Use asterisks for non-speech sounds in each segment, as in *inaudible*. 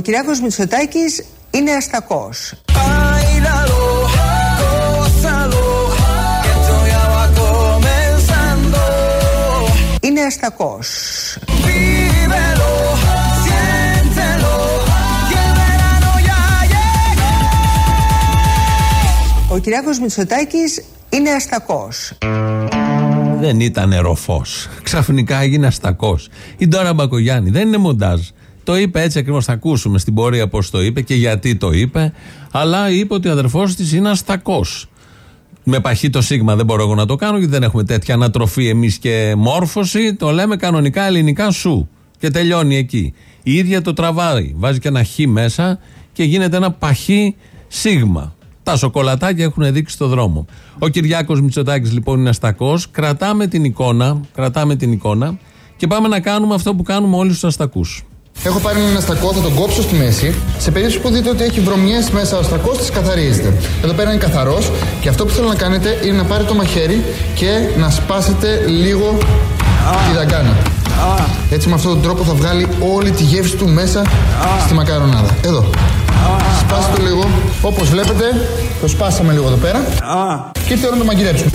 Ο Κυριάκος Μητσοτάκης είναι αστακός. Είναι αστακός. Ο Κυριάκος Μητσοτάκης είναι αστακός. Δεν ήταν ροφός. Ξαφνικά έγινε αστακός. Η Ντόρα Μπακογιάννη δεν είναι μοντάζ. Το είπε έτσι ακριβώς. Θα ακούσουμε στην πορεία πώς το είπε και γιατί το είπε. Αλλά είπε ότι ο αδερφός της είναι αστακός. Με παχύ το σίγμα δεν μπορώ εγώ να το κάνω γιατί δεν έχουμε τέτοια ανατροφή εμείς και μόρφωση. Το λέμε κανονικά ελληνικά σου. Και τελειώνει εκεί. Η ίδια το τραβάει. Βάζει και ένα χ μέσα και γίνεται ένα παχύ σίγμα. Τα σοκολατάκια έχουν δείξει το δρόμο. Ο Κυριάκος Μητσοτάκης λοιπόν είναι αστακός. Κρατάμε την εικόνα, κρατάμε την εικόνα και πάμε να κάνουμε αυτό που κάνουμε όλοι στους αστακούς. Έχω πάρει ένα αστακό, θα τον κόψω στη μέση. Σε περίπτωση που δείτε ότι έχει βρωμιές μέσα ο αστακός, τις καθαρίζετε. Εδώ πέρα είναι καθαρός και αυτό που θέλω να κάνετε είναι να πάρετε το μαχαίρι και να σπάσετε λίγο τη δαγκάνα. Έτσι με αυτόν τον τρόπο θα βγάλει όλη τη γεύση του μέσα στη μακαρονάδα. Εδώ. Σπάστε το λίγο. Όπως βλέπετε, το σπάσαμε λίγο εδώ πέρα. Και ήρθε η ώρα να το μαγειρέψουμε.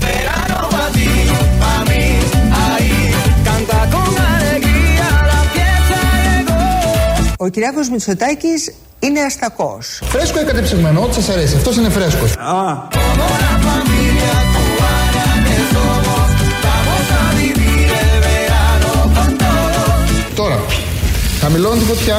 Ο Κυριάκος Μητσοτάκης είναι αστακός. Φρέσκο ή κατεψυγμένο, ό,τι σας αρέσει. Αυτός είναι φρέσκος. Τώρα, χαμηλώνω τη φωτιά,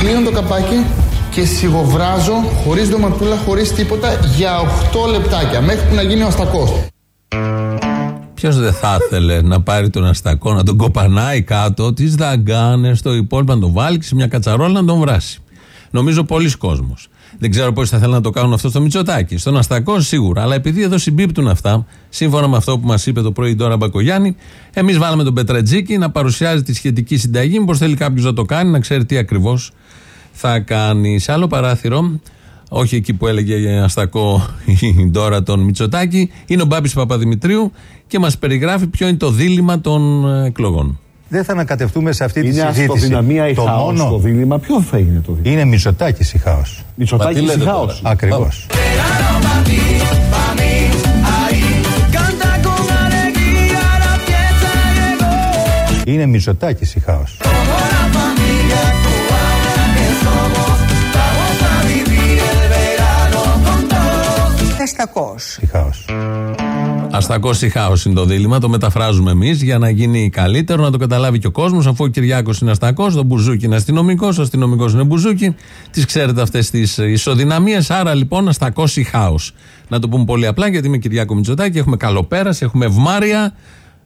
κλείνω το καπάκι και σιγοβράζω χωρίς ντοματούλα, χωρίς τίποτα για 8 λεπτάκια μέχρι που να γίνει ο αστακός. Ποιος δεν θα ήθελε να πάρει τον αστακό, να τον κοπανάει κάτω, τις δαγκάνες, το υπόλοιπο να τον βάλει και σε μια κατσαρόλα να τον βράσει. Νομίζω πολλοί κόσμοι. Δεν ξέρω πώ θα θέλουν να το κάνουν αυτό στο Μητσοτάκι. Στον Αστακό σίγουρα. Αλλά επειδή εδώ συμπίπτουν αυτά, σύμφωνα με αυτό που μας είπε το πρωί τώρα Μπακογιάννη, εμείς βάλαμε τον Πετρατζίκη να παρουσιάζει τη σχετική συνταγή. Μήπως θέλει κάποιος να το κάνει, να ξέρει τι ακριβώς θα κάνει. Σε άλλο παράθυρο, όχι εκεί που έλεγε Αστακό η Ντόρα τον Μητσοτάκη, είναι ο Μπάμπης Παπαδημητρίου και μας περιγράφει ποιο είναι το δίλημα των ε, εκλογών. Δεν θα ανακατευτούμε σε αυτή τη Είναι συζήτηση. αυτοδυναμία ή το χάος μόνο το δίλημα; Ποιο θα είναι το δίλημα; είναι Μητσοτάκης η χάος. Μητσοτάκης ή χάος; Ακριβώς. Είναι Μητσοτάκης η χάος. Είναι αστακός. Η χάος. Αστακός ή χάος είναι το δίλημα. Το μεταφράζουμε εμείς για να γίνει καλύτερο, να το καταλάβει και ο κόσμος. Αφού ο Κυριάκος είναι αστακός, το Μπουζούκι είναι αστυνομικός, ο αστυνομικός είναι Μπουζούκι. Τις ξέρετε αυτές τις ισοδυναμίες. Άρα λοιπόν αστακός ή χάος. Να το πούμε πολύ απλά, γιατί με Κυριάκο Μητσοτάκη έχουμε καλοπέραση, έχουμε ευμάρεια.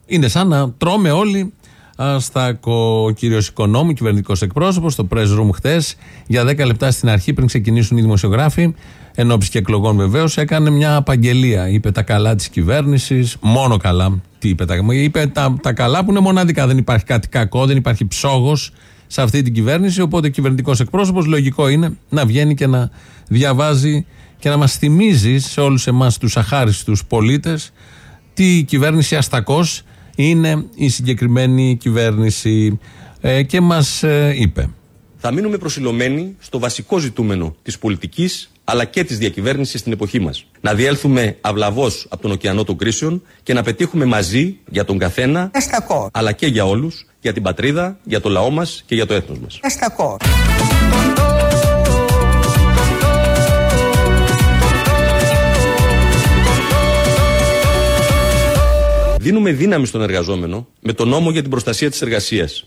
Είναι σαν να τρώμε όλοι αστακό. Ο κύριος Οικονόμου, κυβερνητικός εκπρόσωπος, στο press room χτε, για 10 λεπτά στην αρχή πριν ξεκινήσουν οι δημοσιογράφοι, εν ώψη και εκλογών βεβαίως, έκανε μια απαγγελία. Είπε τα καλά της κυβέρνησης, μόνο καλά. Τι είπε, τα, είπε τα, τα καλά που είναι μοναδικά. Δεν υπάρχει κάτι κακό, δεν υπάρχει ψόγος σε αυτή την κυβέρνηση. Οπότε ο κυβερνητικός εκπρόσωπος, λογικό είναι να βγαίνει και να διαβάζει και να μας θυμίζει σε όλους εμάς τους αχάριστους πολίτες τι η κυβέρνηση αστακώς είναι η συγκεκριμένη κυβέρνηση. Ε, και μας είπε. Θα μείνουμε προσιλωμένοι στο βασικό ζητούμενο της πολιτικής αλλά και της διακυβέρνησης στην εποχή μας. Να διέλθουμε αυλαβώς από τον ωκεανό των κρίσεων και να πετύχουμε μαζί για τον καθένα, Αστακό. αλλά και για όλους, για την πατρίδα, για το λαό μας και για το έθνος μας. Αστακό. Δίνουμε δύναμη στον εργαζόμενο με τον νόμο για την προστασία της εργασίας.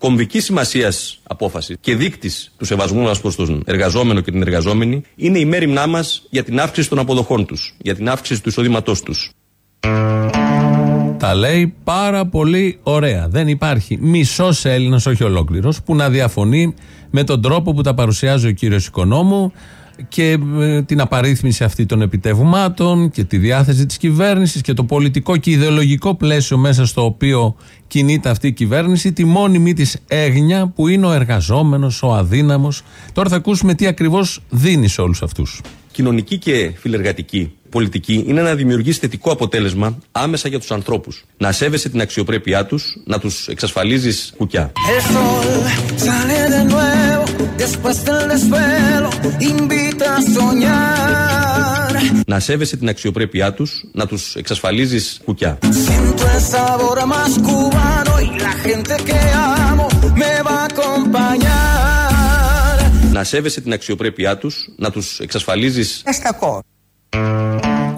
Κομβική σημασίας απόφασης και δείκτης του σεβασμού μας προς τον εργαζόμενο και την εργαζόμενη είναι η μέρημνά μας για την αύξηση των αποδοχών τους, για την αύξηση του εισοδήματός τους. Τα λέει πάρα πολύ ωραία. Δεν υπάρχει μισός Έλληνας, όχι ολόκληρος, που να διαφωνεί με τον τρόπο που τα παρουσιάζει ο κύριος Οικονόμου. Και ε, την απαρίθμηση αυτή των επιτεύγματων και τη διάθεση της κυβέρνησης και το πολιτικό και ιδεολογικό πλαίσιο μέσα στο οποίο κινείται αυτή η κυβέρνηση, τη μόνιμη της έγνοια που είναι ο εργαζόμενος, ο αδύναμος. Τώρα θα ακούσουμε τι ακριβώς δίνει σε όλους αυτούς. Κοινωνική και φιλεργατική πολιτική είναι να δημιουργήσει θετικό αποτέλεσμα άμεσα για τους ανθρώπους. Να σέβεσαι την αξιοπρέπειά τους, να τους εξασφαλίζεις κουκιά. Να σέβεσαι την αξιοπρέπειά τους, να τους εξασφαλίζεις κουκιά. Να σέβεσαι την αξιοπρέπειά τους, να τους εξασφαλίζεις... Αστακό.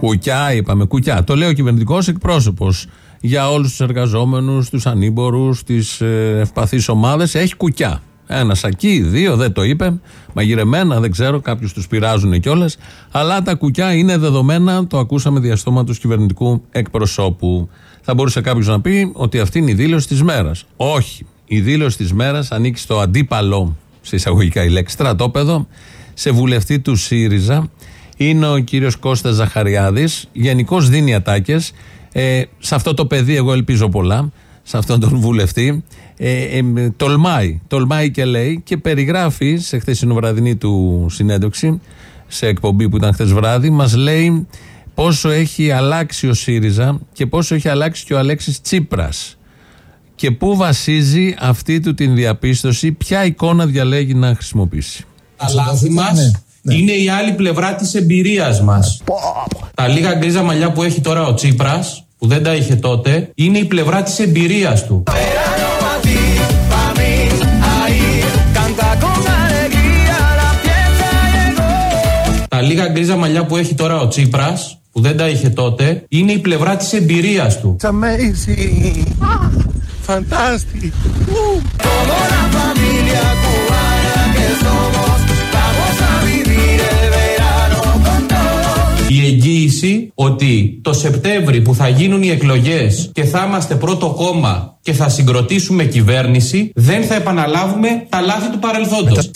Κουκιά, είπαμε, κουκιά. Το λέει ο κυβερνητικός εκπρόσωπος για όλους τους εργαζόμενους, τους ανήμπορους, τις ε, ευπαθείς ομάδες. Έχει κουκιά. Ένα σακί, δύο, δεν το είπε. Μαγειρεμένα, δεν ξέρω, κάποιους τους πειράζουν κιόλας. Αλλά τα κουκιά είναι δεδομένα, το ακούσαμε διαστόμα τους κυβερνητικού εκπροσώπου. Θα μπορούσε κάποιος να πει ότι αυτή είναι η δήλωση της μέρας. Όχι. Η δήλωση της μέρας ανήκει στο αντίπαλο, σε εισαγωγικά η λέξη, στρατόπεδο, σε βουλευτή του ΣΥΡΙΖΑ είναι ο κύριος Κώστας Ζαχαριάδης. Γενικώς δίνει ατάκες. Ε, σε αυτό το παιδί, εγώ ελπίζω πολλά. Σε αυτόν τον βουλευτή. Ε, ε, τολμάει. Τολμάει και λέει και περιγράφει σε χθεσινό βραδινή του συνέντευξη, σε εκπομπή που ήταν χθες βράδυ, μας λέει πόσο έχει αλλάξει ο ΣΥΡΙΖΑ και πόσο έχει αλλάξει και ο Αλέξης Τσίπρας και πού βασίζει αυτή του την διαπίστωση, ποια εικόνα διαλέγει να χρησιμοποιήσει. Τα λάθη μας ναι. Είναι η άλλη πλευρά της εμπειρίας μας. Τα λίγα γκρίζα μαλλιά που έχει τώρα ο Τσίπρας, που δεν τα είχε τότε, είναι η πλευρά της εμπειρίας του. Τα λίγα γκρίζα μαλλιά που έχει τώρα ο Τσίπρας που δεν τα είχε τότε είναι η πλευρά της εμπειρίας του. It's amazing. Fantastic. Η εγγύηση ότι το Σεπτέμβρη που θα γίνουν οι εκλογές και θα είμαστε πρώτο κόμμα και θα συγκροτήσουμε κυβέρνηση, δεν θα επαναλάβουμε τα λάθη του παρελθόντος.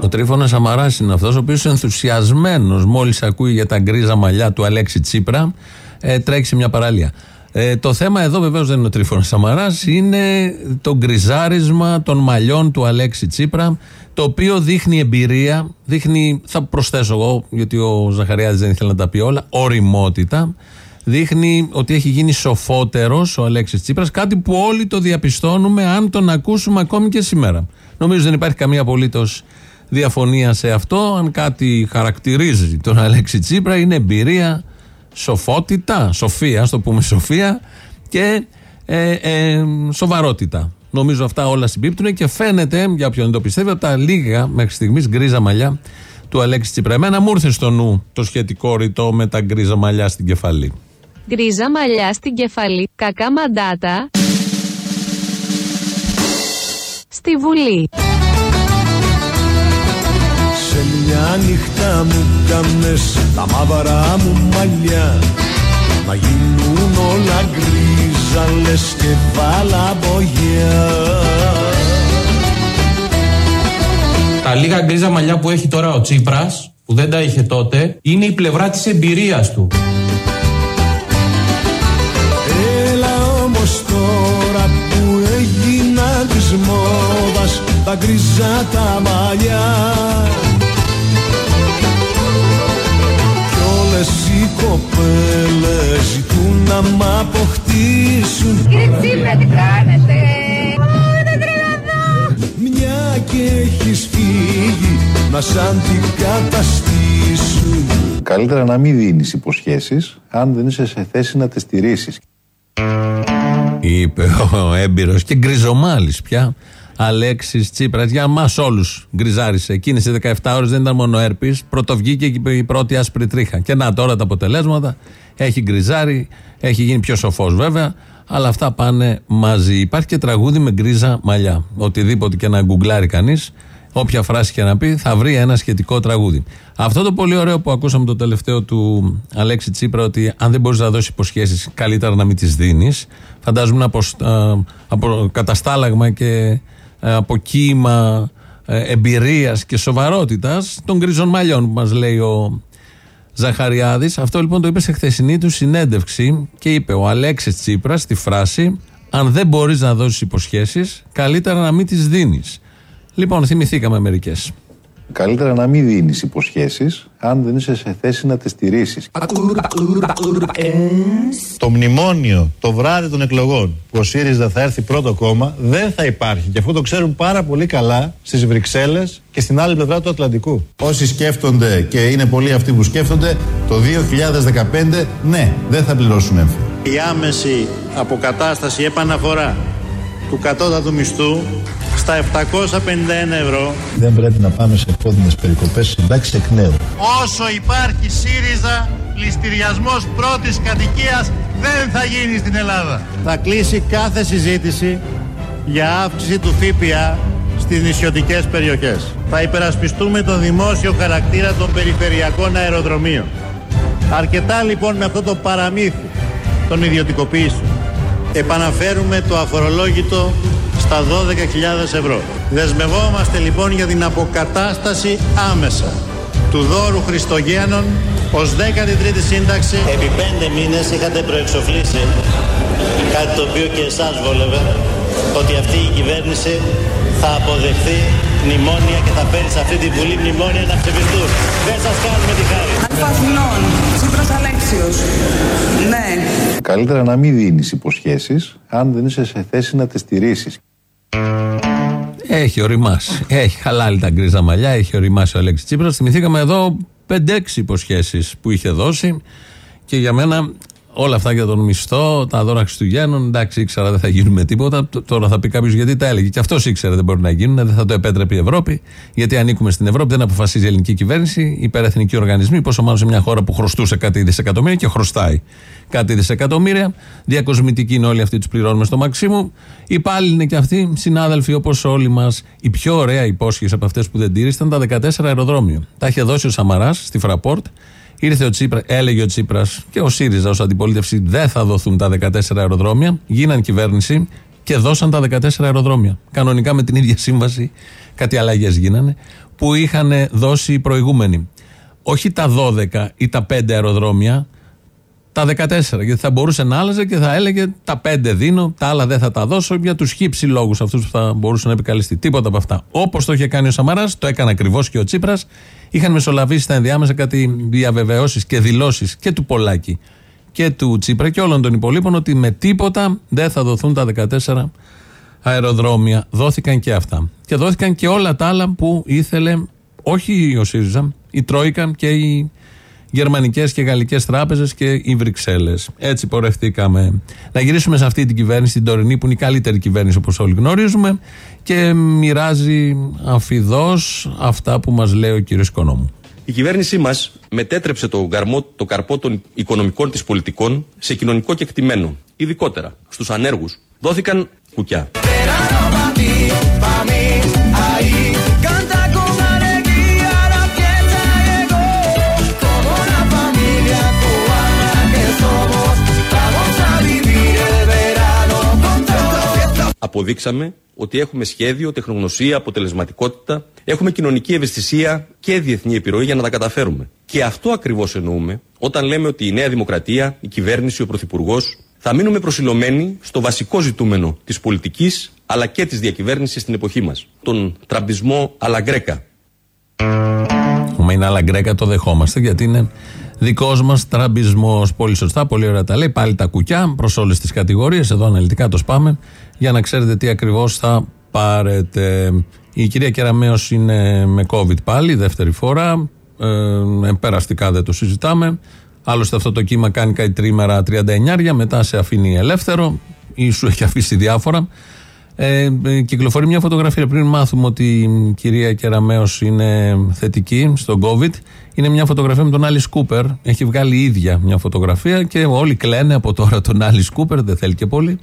Ο Τρίφωνας Σαμαρά είναι αυτός ο οποίος ενθουσιασμένος μόλις ακούει για τα γκρίζα μαλλιά του Αλέξη Τσίπρα, ε, τρέχει σε μια παραλία. Ε, το θέμα εδώ βεβαίως δεν είναι ο Τρίφωνα Σαμαράς, είναι το γκριζάρισμα των μαλλιών του Αλέξη Τσίπρα το οποίο δείχνει εμπειρία, δείχνει, θα προσθέσω εγώ, γιατί ο Ζαχαριάδης δεν ήθελε να τα πει όλα, οριμότητα. Δείχνει ότι έχει γίνει σοφότερος ο Αλέξης Τσίπρας, κάτι που όλοι το διαπιστώνουμε αν τον ακούσουμε ακόμη και σήμερα. Νομίζω δεν υπάρχει καμία απολύτως διαφωνία σε αυτό. Αν κάτι χαρακτηρίζει τον Αλέξη Τσίπρα, είναι εμπειρία, σοφότητα, σοφία, ας το πούμε σοφία, και ε, ε, σοβαρότητα. Νομίζω αυτά όλα συμπίπτουν και φαίνεται, για όποιον δεν το πιστεύει, από τα λίγα μέχρι στιγμής γκρίζα μαλλιά του Αλέξη Τσίπρα. Εμένα μου ήρθε στο νου το σχετικό ρητό με τα γκρίζα μαλλιά στην κεφαλή. Γκρίζα μαλλιά στην κεφαλή, κακά μαντάτα. Στη Βουλή. Σε μια νύχτα μου κάνες τα μαύρα μου μαλλιά. Να γίνουν όλα γκρίζα λες και βαλαμπογιά Τα λίγα γκρίζα μαλλιά που έχει τώρα ο Τσίπρας που δεν τα είχε τότε είναι η πλευρά της εμπειρίας του. Έλα όμως τώρα που έγινα της μόδας τα γκρίζα τα μαλλιά οι κοπέλες ζητούν να μ' αποκτήσουν. Κύριε Τσίπρα τι κάνετε; Μια και έχεις φύγει να σ' αντικαταστήσουν Καλύτερα να μην δίνεις υποσχέσεις αν δεν είσαι σε θέση να τις στηρίσεις Είπε ο έμπειρος και γκριζομάλης πια Αλέξης Τσίπρας. Για μας όλους γκριζάρισε. Εκείνες οι 17 ώρες δεν ήταν μόνο έρπης. Πρωτοβγήκε και η πρώτη άσπρη τρίχα. Και να τώρα τα αποτελέσματα. Έχει γκριζάρει. Έχει γίνει πιο σοφός βέβαια. Αλλά αυτά πάνε μαζί. Υπάρχει και τραγούδι με γκρίζα μαλλιά. Οτιδήποτε και να γκουγκλάρει κανείς, όποια φράση και να πει, θα βρει ένα σχετικό τραγούδι. Αυτό το πολύ ωραίο που ακούσαμε το τελευταίο του Αλέξη Τσίπρα, ότι αν δεν μπορείς να δώσεις υποσχέσεις, καλύτερα να μην τις δίνεις. Φαντάζομαι από, από καταστάλαγμα και ε, από κύμα εμπειρίας και σοβαρότητας των γκριζών μαλλιών που μας λέει ο Ζαχαριάδης. Αυτό λοιπόν το είπε σε χθεσινή του συνέντευξη και είπε ο Αλέξης Τσίπρας τη φράση Αν δεν μπορείς να δώσεις υποσχέσεις, καλύτερα να μην τις δίνεις. Λοιπόν, θυμηθήκαμε μερικές. Καλύτερα να μην δίνεις υποσχέσεις αν δεν είσαι σε θέση να τις στηρίσει. Το μνημόνιο το βράδυ των εκλογών που ο ΣΥΡΙΖΑ θα έρθει πρώτο κόμμα δεν θα υπάρχει. Και αυτό το ξέρουν πάρα πολύ καλά στις Βρυξέλλες και στην άλλη πλευρά του Ατλαντικού. Όσοι σκέφτονται και είναι πολλοί αυτοί που σκέφτονται, το 2015 ναι, δεν θα πληρώσουν έμφυα. Η άμεση αποκατάσταση επαναφορά του κατώτατου μισθού στα 751 ευρώ. Δεν πρέπει να πάμε σε επώδυνες περικοπές συντάξει εκ νέου. Όσο υπάρχει ΣΥΡΙΖΑ, πληστηριασμός πρώτης κατοικίας δεν θα γίνει στην Ελλάδα. Θα κλείσει κάθε συζήτηση για αύξηση του ΦΠΑ στις νησιωτικές περιοχές. Θα υπερασπιστούμε τον δημόσιο χαρακτήρα των περιφερειακών αεροδρομίων. Αρκετά λοιπόν με αυτό το παραμύθι των ιδιωτικοποιήσεων. Επαναφέρουμε το αφορολόγητο στα 12.000 ευρώ. Δεσμευόμαστε λοιπόν για την αποκατάσταση άμεσα του δώρου Χριστογέννων ως 13η σύνταξη. Επί πέντε μήνες είχατε προεξοφλήσει κάτι το οποίο και εσάς βόλευε ότι αυτή η κυβέρνηση θα αποδεχθεί μνημόνια και θα παίρνει σε αυτή τη Βουλή μνημόνια να ψηφιστούν. Δεν σας κάνουμε τη χάρη. Αλφαθηνών, Τσίπρας Αλέξιος. Ναι. Καλύτερα να μην δίνεις υποσχέσεις αν δεν είσαι σε θέση να τις στηρίσει. Έχει οριμάσει. Έχει χαλάλει τα γκρίζα μαλλιά, έχει οριμάσει ο Αλέξης Τσίπρας. Θυμηθήκαμε εδώ 5-6 υποσχέσεις που είχε δώσει και για μένα όλα αυτά για τον μισθό, τα δώρα Χριστουγέννων, εντάξει, ήξερα δεν θα γίνουν με τίποτα. Τώρα θα πει κάποιος γιατί τα έλεγε. Και αυτός ήξερε δεν μπορεί να γίνουν, δεν θα το επέτρεπε η Ευρώπη. Γιατί ανήκουμε στην Ευρώπη, δεν αποφασίζει η ελληνική κυβέρνηση, υπερεθνικοί οργανισμοί, πόσο μάλλον σε μια χώρα που χρωστούσε κάτι δισεκατομμύρια και χρωστάει κάτι δισεκατομμύρια. Διακοσμητικοί είναι όλοι αυτοί, τους πληρώνουμε στο μαξίμου. Οι υπάλληλοι είναι και αυτοί, συνάδελφοι όπως όλοι μας. Η πιο ωραία υπόσχεση από αυτές που δεν τήρησαν τα 14 αεροδρόμια. Τα είχε δώσει ο Σαμαράς στη Φραπόρτ Ήρθε ο Τσίπρα, έλεγε ο Τσίπρας και ο ΣΥΡΙΖΑ ως αντιπολίτευση δεν θα δοθούν τα 14 αεροδρόμια. Γίναν κυβέρνηση και δώσαν τα 14 αεροδρόμια. Κανονικά με την ίδια σύμβαση, κάτι αλλαγές γίνανε, που είχαν δώσει οι προηγούμενοι. Όχι τα 12 ή τα 5 αεροδρόμια, τα 14. Γιατί θα μπορούσε να άλλαζε και θα έλεγε τα 5 δίνω, τα άλλα δεν θα τα δώσω για τους χύψη λόγους αυτούς που θα μπορούσε να επικαλεστεί. Τίποτα από αυτά. Όπως το είχε κάνει ο Σαμαράς, το έκανε ακριβώς και ο Τσίπρας. Είχαν μεσολαβήσει στα ενδιάμεσα κάτι διαβεβαιώσεις και δηλώσεις και του Πολάκη και του Τσίπρα και όλων των υπολείπων ότι με τίποτα δεν θα δοθούν τα 14 αεροδρόμια. Δόθηκαν και αυτά. Και δόθηκαν και όλα τα άλλα που ήθελε όχι ο ΣΥΡΙΖΑ, η Τρόικαν και οι γερμανικές και γαλλικές τράπεζες και οι Βρυξέλλες. Έτσι πορευτήκαμε. Να γυρίσουμε σε αυτή την κυβέρνηση, την τωρινή, που είναι η καλύτερη κυβέρνηση όπως όλοι γνωρίζουμε και μοιράζει αφιδώ αυτά που μας λέει ο κύριος Οικονόμου. Η κυβέρνησή μας μετέτρεψε το, γαρμό, το καρπό των οικονομικών της πολιτικών σε κοινωνικό κεκτημένο. Ειδικότερα στους ανέργους δόθηκαν κουκιά. Αποδείξαμε ότι έχουμε σχέδιο, τεχνογνωσία, αποτελεσματικότητα, έχουμε κοινωνική ευαισθησία και διεθνή επιρροή για να τα καταφέρουμε. Και αυτό ακριβώς εννοούμε όταν λέμε ότι η Νέα Δημοκρατία, η κυβέρνηση, ο Πρωθυπουργός θα μείνουμε προσιλωμένοι στο βασικό ζητούμενο της πολιτικής αλλά και της διακυβέρνησης στην εποχή μας. Τον τραμπισμό αλαγκρέκα. Μα είναι αλαγκρέκα, το δεχόμαστε γιατί είναι δικός μας τραμπισμός. Πολύ σωστά, πολύ ωραία τα λέει. Πάλι τα κουκιά προς όλες τις κατηγορίες. Εδώ αναλυτικά το σπάμε για να ξέρετε τι ακριβώς θα πάρετε. Η κυρία Κεραμέο είναι με COVID πάλι, δεύτερη φορά. Ε, περαστικά δεν το συζητάμε. Άλλωστε αυτό το κύμα κάνει κάτι τρίμερα 39, μετά σε αφήνει ελεύθερο ή σου έχει αφήσει διάφορα. Ε, κυκλοφορεί μια φωτογραφία πριν μάθουμε ότι η κυρία Κεραμέο είναι θετική στον COVID. Είναι μια φωτογραφία με τον Άλλη Κούπερ. Έχει βγάλει η ίδια μια φωτογραφία και όλοι κλαίνε από τώρα τον Άλλη Κούπερ, δεν θέλει και πολύ.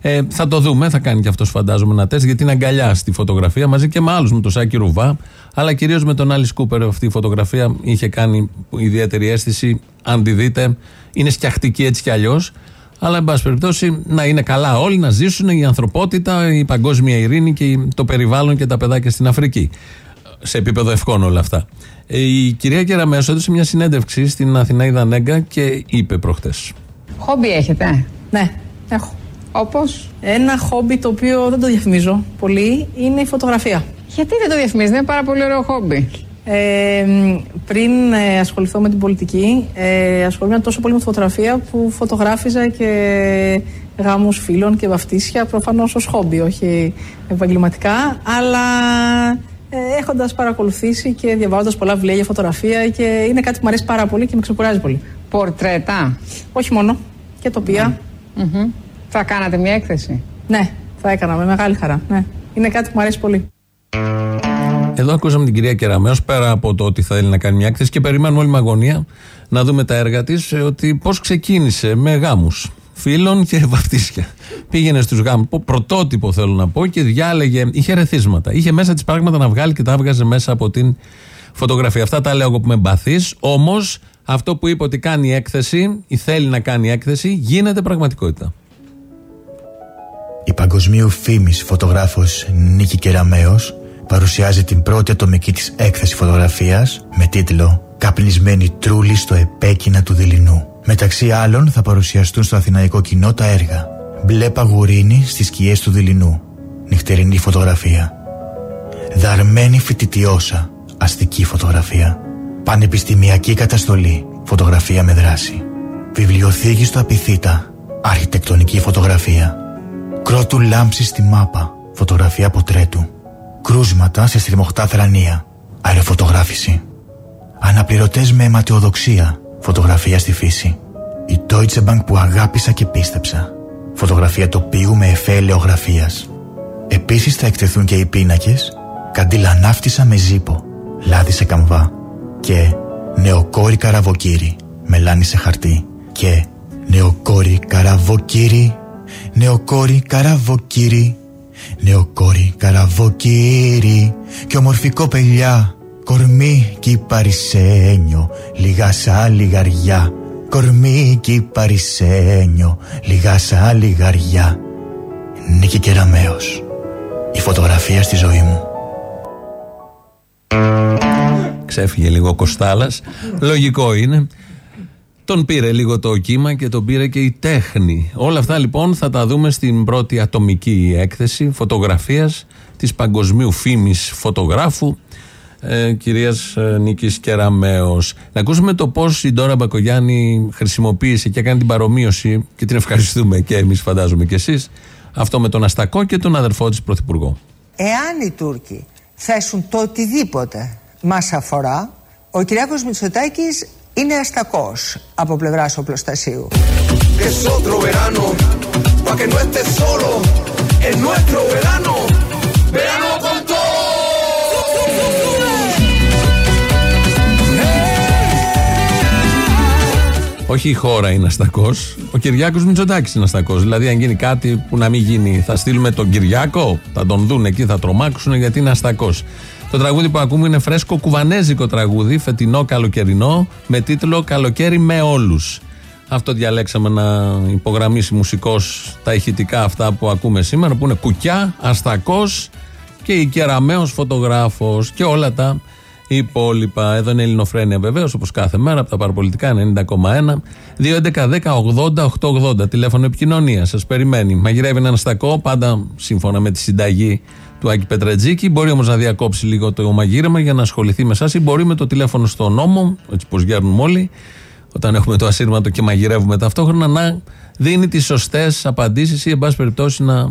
Ε, θα το δούμε, θα κάνει και αυτός φαντάζομαι ένα τεστ, γιατί είναι αγκαλιά στη φωτογραφία μαζί και με άλλους, με τον Σάκη Ρουβά, αλλά κυρίως με τον Άλλη Κούπερ. Αυτή η φωτογραφία είχε κάνει ιδιαίτερη αίσθηση. Αν τη δείτε, είναι σκιαχτική έτσι κι αλλιώς. Αλλά, εν πάση περιπτώσει, να είναι καλά όλοι, να ζήσουν η ανθρωπότητα, η παγκόσμια ειρήνη και το περιβάλλον και τα παιδάκια στην Αφρική. Σε επίπεδο ευχών όλα αυτά. Ε, Η κυρία Κεραμέσο έδωσε μια συνέντευξη στην Αθηναίδα Νέγκα και είπε προχτές. Χόμπι έχετε; Ναι, έχω. Όπως; Ένα χόμπι το οποίο δεν το διαφημίζω πολύ είναι η φωτογραφία. Γιατί δεν το διαφημίζετε, είναι πάρα πολύ ωραίο χόμπι. Ε, μ, πριν ε, ασχοληθώ με την πολιτική, ε, ασχολούμαι τόσο πολύ με τη φωτογραφία που φωτογράφιζα και γάμους φίλων και βαφτίσια προφανώς ως χόμπι, όχι επαγγελματικά, αλλά ε, έχοντας παρακολουθήσει και διαβάζοντας πολλά βιβλία για φωτογραφία και είναι κάτι που μου αρέσει πάρα πολύ και με ξεκουράζει πολύ. Πορτρέτα. Όχι μόνο, και τοπία. Μμμ. Θα κάνατε μια έκθεση; Ναι, θα έκανα με μεγάλη χαρά. Ναι. Είναι κάτι που μου αρέσει πολύ. Εδώ ακούσαμε την κυρία Κεραμέο, πέρα από το ότι θέλει να κάνει μια έκθεση και περιμένουμε όλη με αγωνία να δούμε τα έργα της, ότι πώς ξεκίνησε με γάμους φίλων και βαφτίσια. Πήγαινε στους γάμους, πρωτότυπο θέλω να πω, και διάλεγε, είχε ρεθίσματα. Είχε μέσα της πράγματα να βγάλει και τα έβγαζε μέσα από την φωτογραφία. Αυτά τα λέω εγώ που με εμπαθείς. Όμως αυτό που είπε ότι κάνει έκθεση ή θέλει να κάνει έκθεση γίνεται πραγματικότητα. Η παγκοσμίου φήμης φωτογράφος Νίκη Κεραμέως παρουσιάζει την πρώτη ατομική της έκθεση φωτογραφίας με τίτλο «Καπνισμένη τρούλη στο επέκεινα του Δειλινού». Μεταξύ άλλων θα παρουσιαστούν στο αθηναϊκό κοινό τα έργα «Μπλε παγουρίνη στις σκιές του Δειλινού», νυχτερινή φωτογραφία. «Δαρμένη φοιτητιώσα», αστική φωτογραφία. «Πανεπιστημιακή καταστολή», φωτογραφία με δράση. «Βιβλιοθήκη στο Απιθύτα», αρχιτεκτονική φωτογραφία. Κρότου λάμψη στη μάπα. Φωτογραφία ποτρέτου. Κρούσματα σε στριμωχτά θρανία. Αεροφωτογράφηση. Αναπληρωτές με αιματιοδοξία. Φωτογραφία στη φύση. Η Deutsche Bank που αγάπησα και πίστεψα. Φωτογραφία τοπίου με εφέ ελαιογραφίας. Επίσης θα εκτεθούν και οι πίνακες Καντήλα ναύτισα με ζύπο. Λάδι σε καμβά. Και νεοκόρη καραβοκύρι. Μελάνι σε χαρτί. Και νεοκόρη καραβοκύρι Νεοκόρη καραβοκύρι Νεοκόρη καραβοκύρι Και ομορφή κοπελιά Κορμί κυπαρισένιο Λίγα σαν λιγαριά Κορμί κυπαρισένιο Λίγα σαν λιγαριά Νίκη Κεραμέως Η φωτογραφία στη ζωή μου Ξέφυγε λίγο ο Κοστάλας. Λογικό είναι. Τον πήρε λίγο το κύμα και τον πήρε και η τέχνη. Όλα αυτά λοιπόν θα τα δούμε στην πρώτη ατομική έκθεση φωτογραφίας της παγκοσμίου φήμης φωτογράφου ε, κυρίας ε, Νίκης Κεραμέως. Να ακούσουμε το πώς η Ντόρα Μπακογιάννη χρησιμοποίησε και έκανε την παρομοίωση και την ευχαριστούμε και εμείς φαντάζομαι και εσείς αυτό με τον Αστακό και τον αδερφό της Πρωθυπουργό. Εάν οι Τούρκοι θέσουν το οτιδήποτε μας αφορά, ο Κυριάκος Μητσοτάκης είναι αστακός από πλευράς οπλοστασίου. Es otro verano, pa' que no estés solo, es nuestro verano, verano con todo. Όχι η χώρα είναι αστακός. Ο Κυριάκος Μητσοτάκης είναι αστακός. Δηλαδή, αν γίνει κάτι που να μην γίνει, θα στείλουμε τον Κυριάκο, θα τον δουν εκεί, θα τρομάξουν γιατί είναι αστακός. Το τραγούδι που ακούμε είναι φρέσκο κουβανέζικο τραγούδι, φετινό καλοκαιρινό, με τίτλο Καλοκαίρι με όλους. Αυτό διαλέξαμε να υπογραμμίσει μουσικός τα ηχητικά αυτά που ακούμε σήμερα, που είναι κουκιά, αστακός και η κεραμαίο φωτογράφος και όλα τα υπόλοιπα. Εδώ είναι η Ελληνοφρένεια βεβαίως, όπως κάθε μέρα από τα παραπολιτικά 90,1. 2.11.10.80.880 τηλέφωνο επικοινωνίας. Σας περιμένει. Μαγειρεύει έναν στακό, πάντα σύμφωνα με τη συνταγή του Άκη Πετρατζίκη. Μπορεί όμως να διακόψει λίγο το μαγείρεμα για να ασχοληθεί με εσάς ή μπορεί με το τηλέφωνο στο νόμο, έτσι πως γέρνουμε όλοι, όταν έχουμε το ασύρματο και μαγειρεύουμε ταυτόχρονα, να δίνει τις σωστές απαντήσεις ή, εν πάση περιπτώσει, να,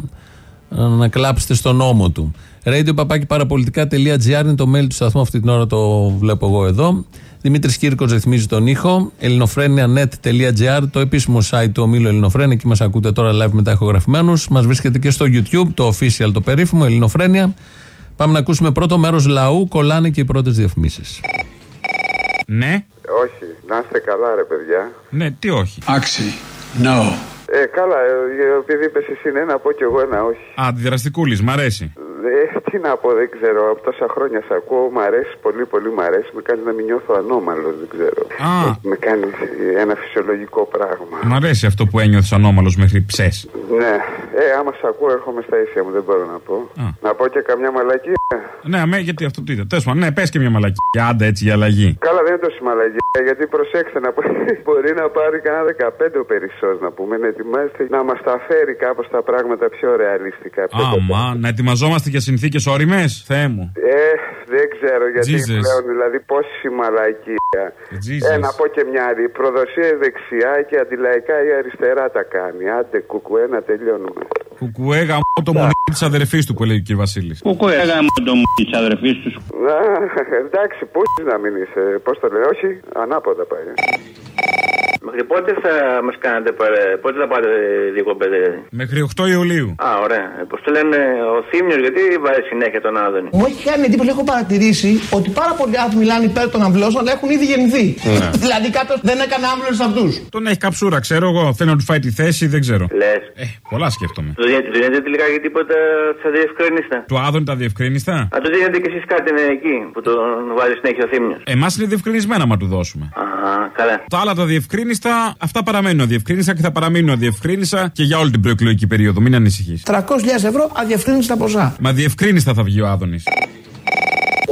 να κλάψετε στον νόμο του. Radio παπάκι παραπολιτικά.gr είναι το mail του σταθμού αυτή την ώρα το βλέπω εγώ εδώ. Δημήτρης Κύρκο ρυθμίζει τον ήχο. ελληνοφρένια.net.gr το επίσημο site του ομίλου Ελληνοφρένια. Εκεί μας ακούτε τώρα live μετά ηχογραφημένους. Μας βρίσκεται και στο YouTube, το official, το περίφημο Ελληνοφρένια. Πάμε να ακούσουμε πρώτο μέρος λαού. Κολλάνε και οι πρώτες διαφημίσεις. Ναι. Όχι, να είστε καλά ρε παιδιά. Ναι, τι όχι. Άξι, no. Ε, καλά, ε, επειδή είπες εσύ είναι ένα, πω κι εγώ ένα όχι. Α, αντιδραστικούλης, μ' αρέσει. Ε, τι να πω, δεν ξέρω. Από τόσα χρόνια σε ακούω, μ' αρέσει πολύ, πολύ μ' αρέσει. Με κάνει να μην νιώθω ανώμαλος, δεν ξέρω. Α. Με κάνει ένα φυσιολογικό πράγμα. Μ' αρέσει αυτό που ένιωθες ανώμαλος μέχρι ψες. Ναι. Ε, άμα σε ακούω, έρχομαι στα ίσια μου, δεν μπορώ να πω. Να πω και καμιά μαλακία. Ναι, αμέ, γιατί αυτό τι ήταν. Τέλος πάντων, ναι, πες και μια μαλακή. Άντε έτσι για αλλαγή. Καλά, δεν είναι τόσο μαλακία. Γιατί προσέξτε να πω, *laughs* μπορεί να πάρει κανένα 15 ο περισσός να πούμε. Να ετοιμάζεται να μας τα φέρει κάπως τα πράγματα πιο ρεαλιστικά. Πιο Άμα, να ετοιμαζόμαστε για συνθήκες όριμες. Θεέ μου. Ε, δεν ξέρω γιατί Jesus. πλέον, δηλαδή πόση μαλακία. Jesus. Ε, να πω και μια άλλη. Η προδοσία η δεξιά και αντιλαϊκά η αριστερά τα κάνει. Άντε, κουκουέ, να τελειώνουμε. Κουκουέ γαμό το μονί της αδερφής του που λέει ο κ. Βασίλης. Κουκουέ γάμο το μου της αδερφής του. Α, εντάξει, πού να μην είσαι, πώς το λέω, όχι, ανάποδα πάει. Ε. Μέχρι πότε θα μας κάνετε παρέ, πότε θα πάτε διακοπές. Μέχρι 8 Ιουλίου. Α, ωραία. Πώς το λένε ο Θήμιος, γιατί βάζει συνέχεια τον Άδωνη; Μου έχει κάνει εντύπωση, έχω παρατηρήσει ότι πάρα πολλοί άνθρωποι μιλάνε υπέρ των αμβλώσεων, αλλά έχουν ήδη γεννηθεί. Ναι. *laughs* δηλαδή κάποιος δεν έκανε άμβλωση σε αυτούς. Τον έχει καψούρα, ξέρω εγώ. Θέλει να του φάει τη θέση, δεν ξέρω. Λες. Ε, πολλά σκέφτομαι. Του δίνετε- του δίνετε τελικά και τίποτα στα διευκρίνηστα. Του Άδωνη τα διευκρίνηστα. Α, του δίνετε και εσείς κάτι ναι, εκεί που τον βάζει συνέχεια ο Θήμιος. Εμάς είναι διευκρινισμένα, μα του δώσουμε. Α, καλά. Τα άλλα τα διευκρίνηστα, αυτά παραμένουν αδιευκρίνηστα και θα παραμείνουν αδιευκρίνηστα και για όλη την προεκλογική περίοδο. Μην ανησυχείς. 300.000 ευρώ αδιαφρύνιστα ποσά. Μα διευκρίνηστα θα βγει ο Άδωνης.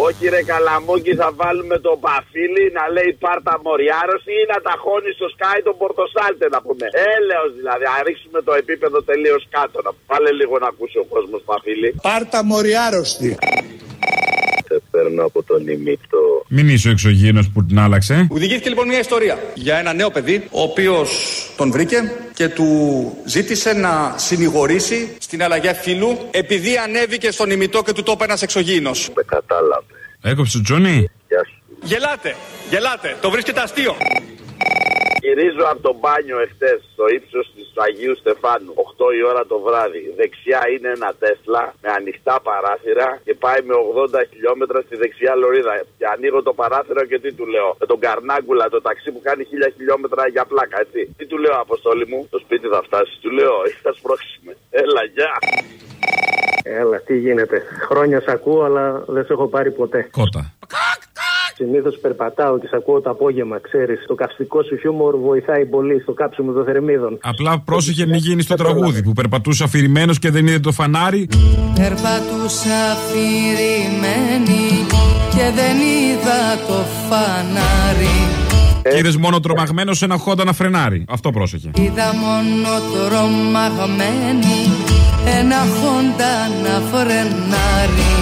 Όχι ρε καλαμούκι θα βάλουμε το παφίλι να λέει πάρτα μοριάρωση ή να ταχώνει στο σκάι τον πορτοσάλτε να πούμε. Έλεος δηλαδή, να ρίξουμε το επίπεδο τελείως κάτω. Να πάλε λίγο να ακούσει ο κόσμος παφίλι. Πάρτα μοριάρωστη. Σε παίρνω από τον ημίτο. Μην είσαι ο εξωγήινος που την άλλαξε. Μου διηγήθηκε λοιπόν μια ιστορία για ένα νέο παιδί, ο οποίος τον βρήκε και του ζήτησε να συνηγορήσει στην αλλαγή φίλου επειδή ανέβηκε στον ημιτό και του το είπε ένας εξωγήινος. Με κατάλαβε. Έκοψε ο Τζόνι. Γεια σου. Γελάτε, γελάτε, το βρίσκεται αστείο. Γυρίζω από το μπάνιο εχθές στο ύψος του Αγίου Στεφάνου, 8 η ώρα το βράδυ. Δεξιά είναι ένα Τέσλα με ανοιχτά παράθυρα και πάει με 80 χιλιόμετρα στη δεξιά λωρίδα. Και ανοίγω το παράθυρο και τι του λέω. Με τον Καρνάγκουλα, το ταξί που κάνει 1000 χιλιόμετρα για πλάκα, έτσι. Τι του λέω, Αποστόλη μου, το σπίτι θα φτάσει. Του λέω, ή θα σπρώξουμε. Έλα, γεια. Έλα, τι γίνεται. Χρόνια σ' ακούω, αλλά δεν σε έχω πάρει ποτέ. Κότα. Συνήθως περπατάω και σ' ακούω το απόγευμα, ξέρεις. Το καυστικό σου χιούμορ βοηθάει πολύ στο κάψιμο των θερμίδων. Απλά πρόσεχε μην γίνεις στο τραγούδι που περπατούσε αφηρημένος και δεν είδε το φανάρι. Περπατούσα αφηρημένη και δεν είδα το φανάρι Και είδες μόνο τρομαγμένος σε ένα χόντα να φρενάρει. Αυτό πρόσεχε. Είδα μόνο τρομαγμένη ένα χόντα να φρενάρει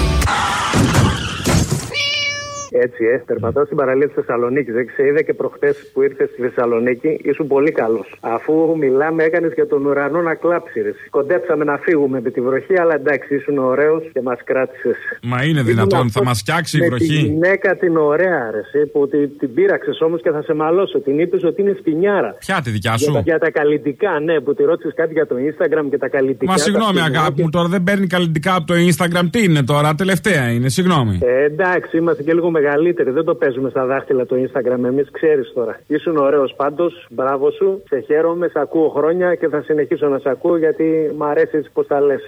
Έτσι, ε. Περπατάω στην παραλία της Θεσσαλονίκης. Δεν σε είδα και προχτές που ήρθες στη Θεσσαλονίκη. Ήσουν πολύ καλός. Αφού μιλάμε, έκανες για τον ουρανό να κλάψει. ρε. Κοντέψαμε να φύγουμε με τη βροχή, αλλά εντάξει, ήσουν ωραίος και μας κράτησες. Μα είναι δυνατόν, θα μας φτιάξει η Με τη βροχή. γυναίκα την ωραία, αρεσί, που τη- την πείραξες όμως και θα σε μαλώσω. Την είπες ότι είναι σπινιάρα. Ποια τη δικιά Για, τα- σου. για τα καλλιτικά, ναι, που τη ρώτησες κάτι για το Instagram και τα καλλιτικά. Μα τα συγγνώμη, σπινιά αγάπη και- μου, τώρα δεν παίρνει καλλιτικά από το Instagram. Τι είναι τώρα, τελευταία είναι, συγγνώμη. Ε, εντάξει, είμαστε και λίγο μεγαλύτεροι. Δεν το παίζουμε στα δάχτυλα το Instagram. Εμείς ξέρεις τώρα. Ήσουν ωραίος πάντως. Μπράβο σου. Σε χαίρομαι. Σε ακούω χρόνια και θα συνεχίσω να σε ακούω γιατί μ' αρέσει έτσι πώ τα λες.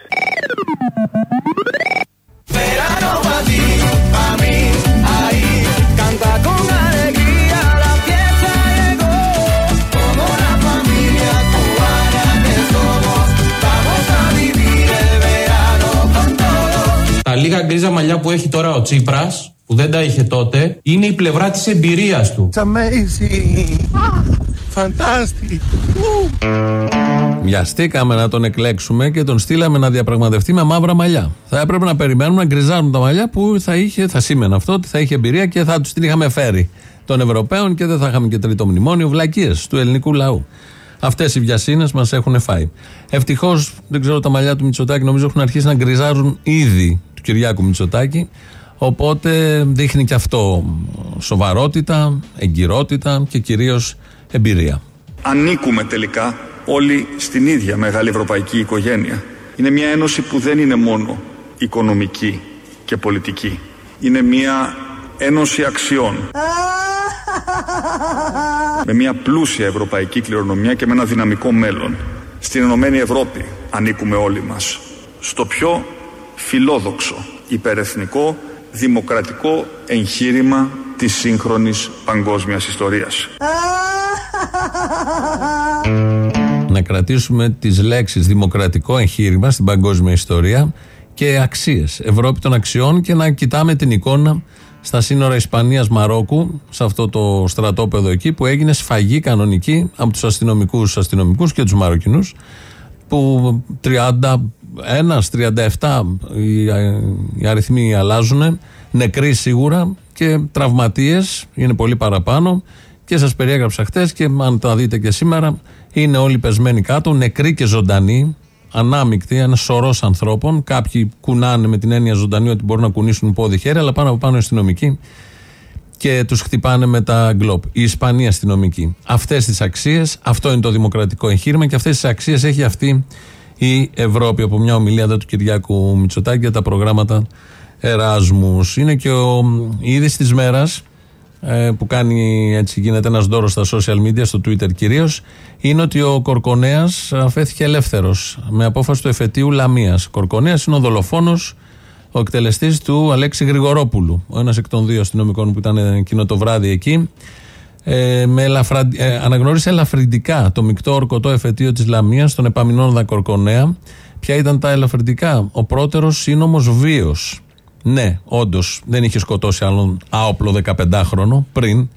Γκρίζα μαλλιά που έχει τώρα ο Τσίπρας, που δεν τα είχε τότε, είναι η πλευρά της εμπειρίας του. It's amazing. Fantastic. Βιαστήκαμε να τον εκλέξουμε και τον στείλαμε να διαπραγματευτεί με μαύρα μαλλιά. Θα έπρεπε να περιμένουμε να γκριζάρουν τα μαλλιά που θα, είχε, θα σήμαινε αυτό ότι θα είχε εμπειρία και θα τους την είχαμε φέρει των Ευρωπαίων και δεν θα είχαμε και τρίτο μνημόνιο. Βλακίες του ελληνικού λαού. Αυτές οι βιασύνες μας έχουν φάει. Ευτυχώς, δεν ξέρω, τα μαλλιά του Μητσοτάκη νομίζω έχουν αρχίσει να γκριζάρουν ήδη του Κυριάκου Μητσοτάκη. Οπότε δείχνει και αυτό σοβαρότητα, εγκυρότητα και κυρίως εμπειρία. Ανήκουμε τελικά όλοι στην ίδια μεγάλη ευρωπαϊκή οικογένεια. Είναι μια ένωση που δεν είναι μόνο οικονομική και πολιτική. Είναι μια ένωση αξιών. *laughs* Με μια πλούσια ευρωπαϊκή κληρονομιά και με ένα δυναμικό μέλλον. Στην Ενωμένη Ευρώπη ανήκουμε όλοι μας. Στο πιο φιλόδοξο, υπερεθνικό, δημοκρατικό εγχείρημα της σύγχρονης παγκόσμιας ιστορίας. Να κρατήσουμε τις λέξεις δημοκρατικό εγχείρημα στην παγκόσμια ιστορία και αξίες, Ευρώπη των αξιών και να κοιτάμε την εικόνα στα σύνορα Ισπανίας-Μαρόκου, σε αυτό το στρατόπεδο εκεί που έγινε σφαγή κανονική από τους αστυνομικούς αστυνομικούς και τους Μαροκινούς που 31, 37 οι, οι αριθμοί αλλάζουν, νεκροί σίγουρα και τραυματίες είναι πολύ παραπάνω και σας περιέγραψα χτες και αν τα δείτε και σήμερα είναι όλοι πεσμένοι κάτω, νεκροί και ζωντανοί ανάμεικτοι, ένας σωρός ανθρώπων. Κάποιοι κουνάνε με την έννοια ζωντανή ότι μπορούν να κουνήσουν πόδι χέρι, αλλά πάνω από πάνω οι αστυνομικοί και τους χτυπάνε με τα γκλοπ. Οι Ισπανοί αστυνομικοί. Αυτές τις αξίες, αυτό είναι το δημοκρατικό εγχείρημα και αυτές τις αξίες έχει αυτή η Ευρώπη. Από μια ομιλία εδώ του Κυριάκου Μητσοτάκη για τα προγράμματα Εράσμους. Είναι και ο, η είδηση της μέρας ε, που κάνει έτσι γίνεται ένας δώρος στα social media, στο twitter κυρίως είναι ότι ο Κορκονέας αφέθηκε ελεύθερος με απόφαση του εφετείου Λαμίας. Ο Κορκονέας είναι ο δολοφόνος ο εκτελεστής του Αλέξη Γρηγορόπουλου ο ένας εκ των δύο αστυνομικών που ήταν εκείνο το βράδυ εκεί ε, με ελαφρα, ε, αναγνώρισε ελαφρυντικά το μεικτό ορκωτό εφετείο της Λαμίας στον επαμεινόντα Κορκονέα Ποια ήταν τα ελαφρυντικά, ο πρώτερος σύνομος βίος ναι, όντως δεν είχε σκοτώσει άλλον άοπλο 15χρονο πριν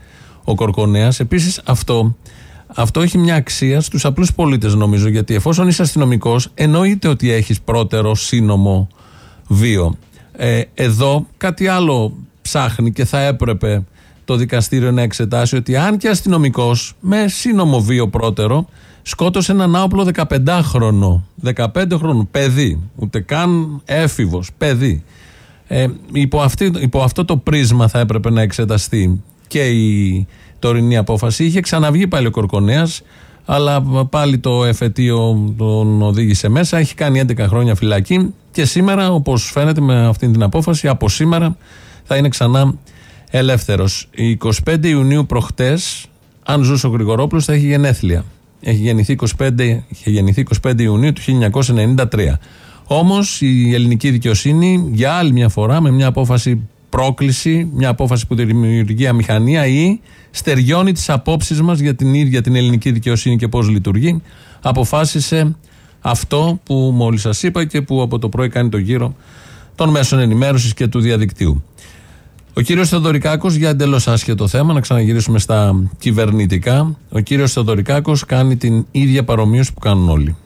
ο Κορκονέας. Επίσης αυτό, αυτό έχει μια αξία στους απλούς πολίτες, νομίζω, γιατί εφόσον είσαι αστυνομικός, εννοείται ότι έχεις πρώτερο σύνομο βίο. Ε, εδώ κάτι άλλο ψάχνει και θα έπρεπε το δικαστήριο να εξετάσει ότι αν και αστυνομικός με σύνομο βίο πρώτερο σκότωσε έναν άοπλο 15χρονο, 15χρονο παιδί, ούτε καν έφηβος, παιδί. Ε, υπό, αυτή, υπό αυτό το πρίσμα θα έπρεπε να εξεταστεί και η τωρινή απόφαση. Είχε ξαναβγεί πάλι ο Κορκονέας αλλά πάλι το εφετείο τον οδήγησε μέσα. Έχει κάνει 11 χρόνια φυλακή και σήμερα, όπως φαίνεται με αυτή την απόφαση, από σήμερα θα είναι ξανά ελεύθερος. Η 25 Ιουνίου προχτές, αν ζούσε ο Γρηγορόπουλος, θα έχει γενέθλια. Έχει γεννηθεί 25, είχε γεννηθεί 25 Ιουνίου του 1993. Όμως η ελληνική δικαιοσύνη για άλλη μια φορά με μια απόφαση πρόκληση, μια απόφαση που δημιουργεί αμηχανία ή στεριώνει τις απόψεις μας για την ίδια την ελληνική δικαιοσύνη και πώς λειτουργεί, αποφάσισε αυτό που μόλις σας είπα και που από το πρωί κάνει το γύρο των μέσων ενημέρωσης και του διαδικτύου. Ο κύριος Θεοδωρικάκος, για εντελώς άσχετο θέμα, να ξαναγυρίσουμε στα κυβερνητικά. Ο κύριος Θεοδωρικάκος κάνει την ίδια παρομοίωση που κάνουν όλοι.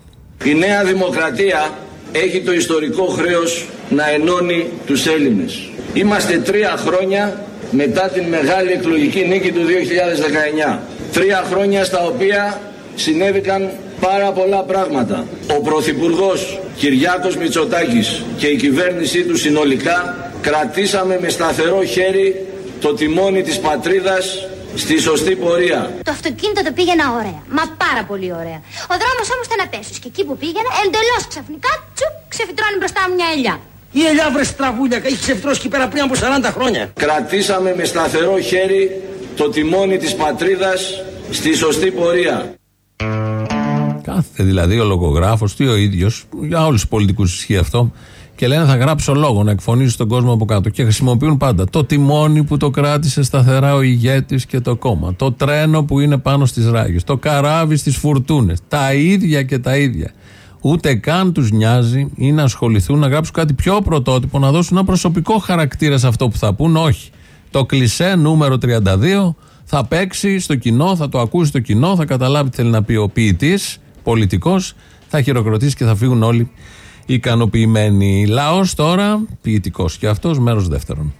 Η Νέα Δημοκρατία έχει το ιστορικό χρέος να ενώνει τους Έλληνες. Είμαστε τρία χρόνια μετά την μεγάλη εκλογική νίκη του 2019. Τρία χρόνια στα οποία συνέβηκαν πάρα πολλά πράγματα. Ο Πρωθυπουργός Κυριάκος Μητσοτάκης και η κυβέρνησή του συνολικά κρατήσαμε με σταθερό χέρι το τιμόνι της πατρίδας στη σωστή πορεία. Το αυτοκίνητο το πήγαινα ωραία. Μα πάρα πολύ ωραία. Ο δρόμος όμως ήταν απέσιος και εκεί που πήγαινα εντελώς ξαφνικά τσουπ ξεφυτρώνει μπροστά μου μια ελιά. Η ελιά βρε στραβούλια, έχει ξεφυτρώσει εκεί πέρα πριν από 40 χρόνια. Κρατήσαμε με σταθερό χέρι το τιμόνι της πατρίδας στη σωστή πορεία. Κάθε δηλαδή ο λογογράφος του ή ο ίδιος, για όλους τους πολιτικούς ισχύει αυτό, και λένε θα γράψω λόγο να εκφωνήσει τον κόσμο από κάτω. Και χρησιμοποιούν πάντα το τιμόνι που το κράτησε σταθερά ο ηγέτης και το κόμμα. Το τρένο που είναι πάνω στις ράγες. Το καράβι στις φουρτούνες. Τα ίδια και τα ίδια. Ούτε καν τους νοιάζει ή να ασχοληθούν να γράψουν κάτι πιο πρωτότυπο, να δώσουν ένα προσωπικό χαρακτήρα σε αυτό που θα πούν. Όχι. Το κλισέ νούμερο 32 θα παίξει στο κοινό, θα το ακούσει το κοινό, θα καταλάβει τι θέλει να πει ο ποιητής, πολιτικός, θα χειροκροτήσει και θα φύγουν όλοι ικανοποιημένοι. Λαός τώρα, ποιητικός και αυτός, μέρος δεύτερον.